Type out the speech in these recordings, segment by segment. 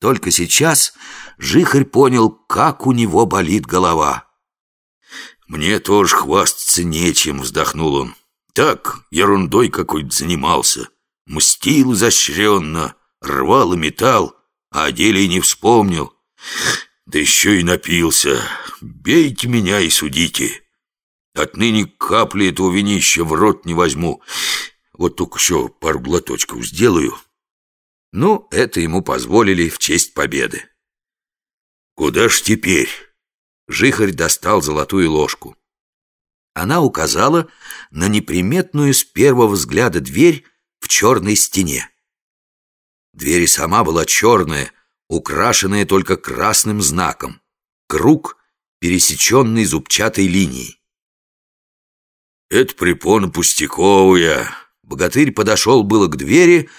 Только сейчас Жихарь понял, как у него болит голова. «Мне тоже хвастаться нечем», — вздохнул он. «Так, ерундой какой-то занимался. Мстил изощренно, рвал и металл, а о деле и не вспомнил. Да еще и напился. Бейте меня и судите. Отныне капли этого винища в рот не возьму. Вот только еще пару глоточков сделаю». Ну, это ему позволили в честь победы. «Куда ж теперь?» Жихарь достал золотую ложку. Она указала на неприметную с первого взгляда дверь в черной стене. Дверь сама была черная, украшенная только красным знаком. Круг, пересеченный зубчатой линией. «Это препона пустяковая». Богатырь подошел было к двери,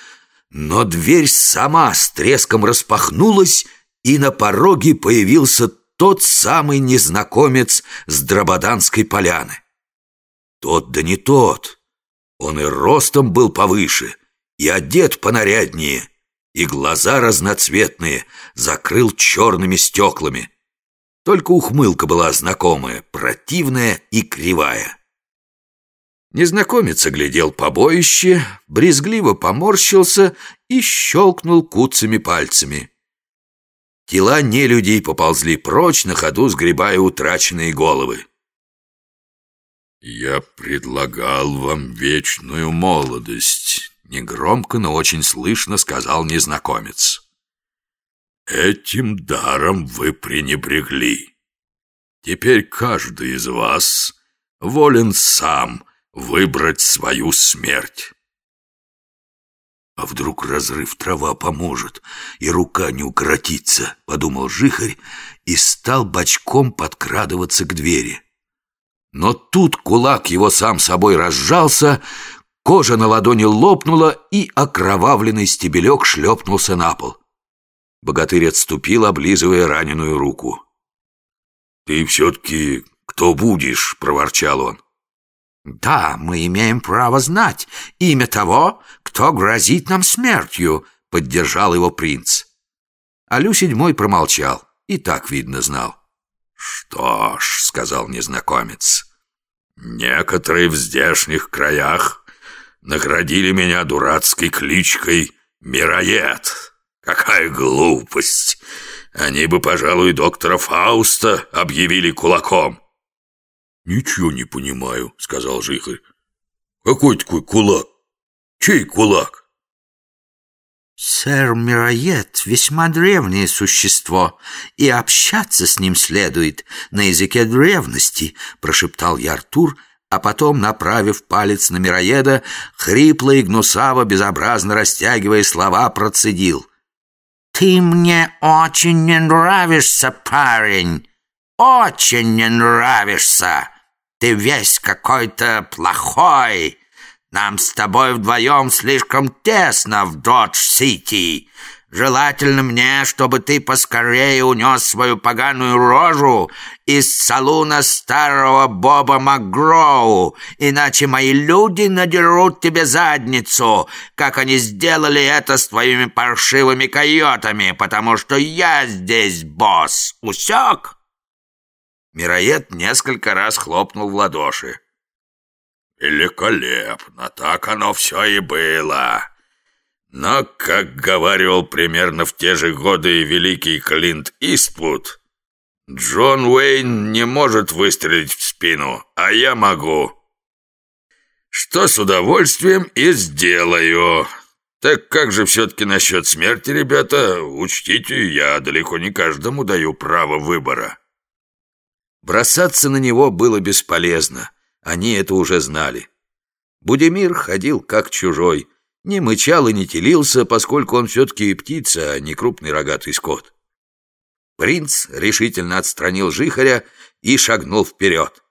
но дверь сама с треском распахнулась, и на пороге появился тот самый незнакомец с Драбаданской поляны. Тот да не тот. Он и ростом был повыше, и одет понаряднее, и глаза разноцветные закрыл черными стеклами. Только ухмылка была знакомая, противная и кривая. Незнакомец оглядел побоище, брезгливо поморщился и щелкнул куцами пальцами. Тела нелюдей поползли прочь, на ходу сгребая утраченные головы. «Я предлагал вам вечную молодость», — негромко, но очень слышно сказал незнакомец. «Этим даром вы пренебрегли. Теперь каждый из вас волен сам выбрать свою смерть. «А вдруг разрыв трава поможет, и рука не укоротится?» — подумал Жихарь и стал бочком подкрадываться к двери. Но тут кулак его сам собой разжался, кожа на ладони лопнула, и окровавленный стебелек шлепнулся на пол. Богатырь отступил, облизывая раненую руку. «Ты все-таки кто будешь?» — проворчал он. «Да, мы имеем право знать имя того, кто грозит нам смертью», — поддержал его принц. Алю седьмой промолчал и так, видно, знал. «Что ж», — сказал незнакомец, — «некоторые в здешних краях наградили меня дурацкой кличкой Мироед. Какая глупость! Они бы, пожалуй, доктора Фауста объявили кулаком». «Ничего не понимаю», — сказал Жихарь. «Какой такой кулак? Чей кулак?» «Сэр Мироед — весьма древнее существо, и общаться с ним следует на языке древности», — прошептал я Артур, а потом, направив палец на Мироеда, хрипло и гнусаво, безобразно растягивая слова, процедил. «Ты мне очень не нравишься, парень, очень не нравишься!» Ты весь какой-то плохой. Нам с тобой вдвоем слишком тесно в Додж-Сити. Желательно мне, чтобы ты поскорее унес свою поганую рожу из салуна старого Боба МакГроу, иначе мои люди надерут тебе задницу, как они сделали это с твоими паршивыми койотами, потому что я здесь босс. Усек?» Мироед несколько раз хлопнул в ладоши. «Великолепно! Так оно все и было!» Но, как говорил примерно в те же годы великий Клинт Иствуд, Джон Уэйн не может выстрелить в спину, а я могу. Что с удовольствием и сделаю. Так как же все-таки насчет смерти, ребята? Учтите, я далеко не каждому даю право выбора. Бросаться на него было бесполезно. Они это уже знали. Будемир ходил как чужой. Не мычал и не телился, поскольку он все-таки птица, а не крупный рогатый скот. Принц решительно отстранил жихаря и шагнул вперед.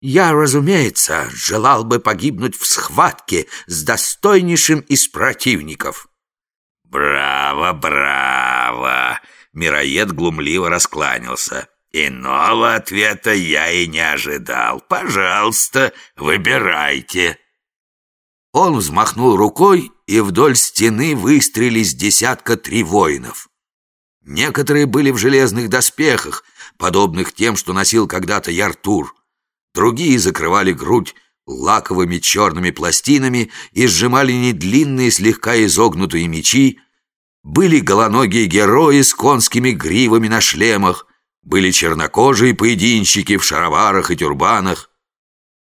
«Я, разумеется, желал бы погибнуть в схватке с достойнейшим из противников». «Браво, браво!» Мироед глумливо раскланялся. Иного ответа я и не ожидал. Пожалуйста, выбирайте. Он взмахнул рукой, и вдоль стены выстрелились десятка три воинов. Некоторые были в железных доспехах, подобных тем, что носил когда-то Яртур. Другие закрывали грудь лаковыми черными пластинами и сжимали недлинные слегка изогнутые мечи. Были голоногие герои с конскими гривами на шлемах, были чернокожие поединщики в шароварах и тюрбанах.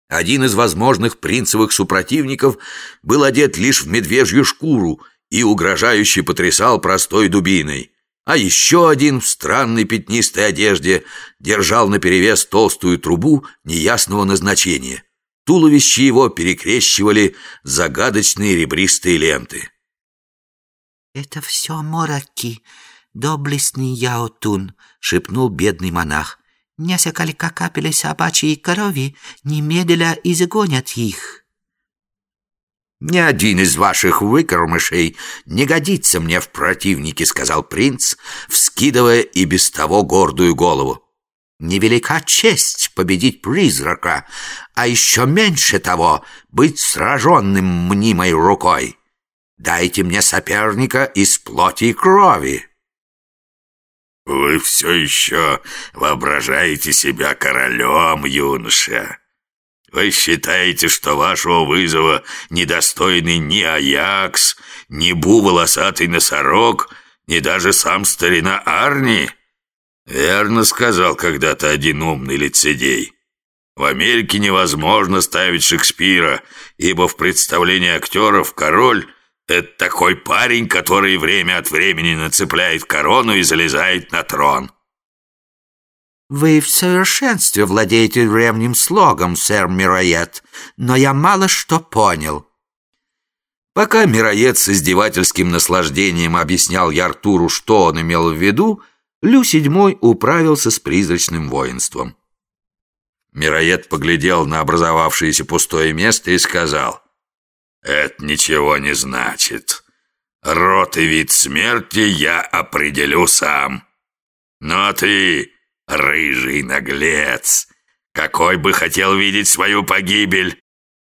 Один из возможных принцевых супротивников был одет лишь в медвежью шкуру и угрожающе потрясал простой дубиной. А еще один в странной пятнистой одежде держал наперевес толстую трубу неясного назначения. Туловище его перекрещивали загадочные ребристые ленты. «Это все мороки, доблестный Яотун», — шепнул бедный монах. «Несколько капель собачьей крови немедля изгонят их». «Ни один из ваших выкормышей не годится мне в противнике», — сказал принц, вскидывая и без того гордую голову. «Невелика честь победить призрака, а еще меньше того быть сраженным мнимой рукой. Дайте мне соперника из плоти и крови». «Вы все еще воображаете себя королем, юноша. Вы считаете, что вашего вызова недостойны ни Аякс, ни Бу волосатый носорог, ни даже сам старина Арни?» Верно сказал когда-то один умный лицедей. В Америке невозможно ставить Шекспира, ибо в представлении актеров король — это такой парень, который время от времени нацепляет корону и залезает на трон. «Вы в совершенстве владеете древним слогом, сэр Мироед, но я мало что понял». Пока Мироед с издевательским наслаждением объяснял Яртуру, что он имел в виду, Лю седьмой управился с призрачным воинством. Мироед поглядел на образовавшееся пустое место и сказал, «Это ничего не значит. Рот и вид смерти я определю сам. Но ты, рыжий наглец, какой бы хотел видеть свою погибель,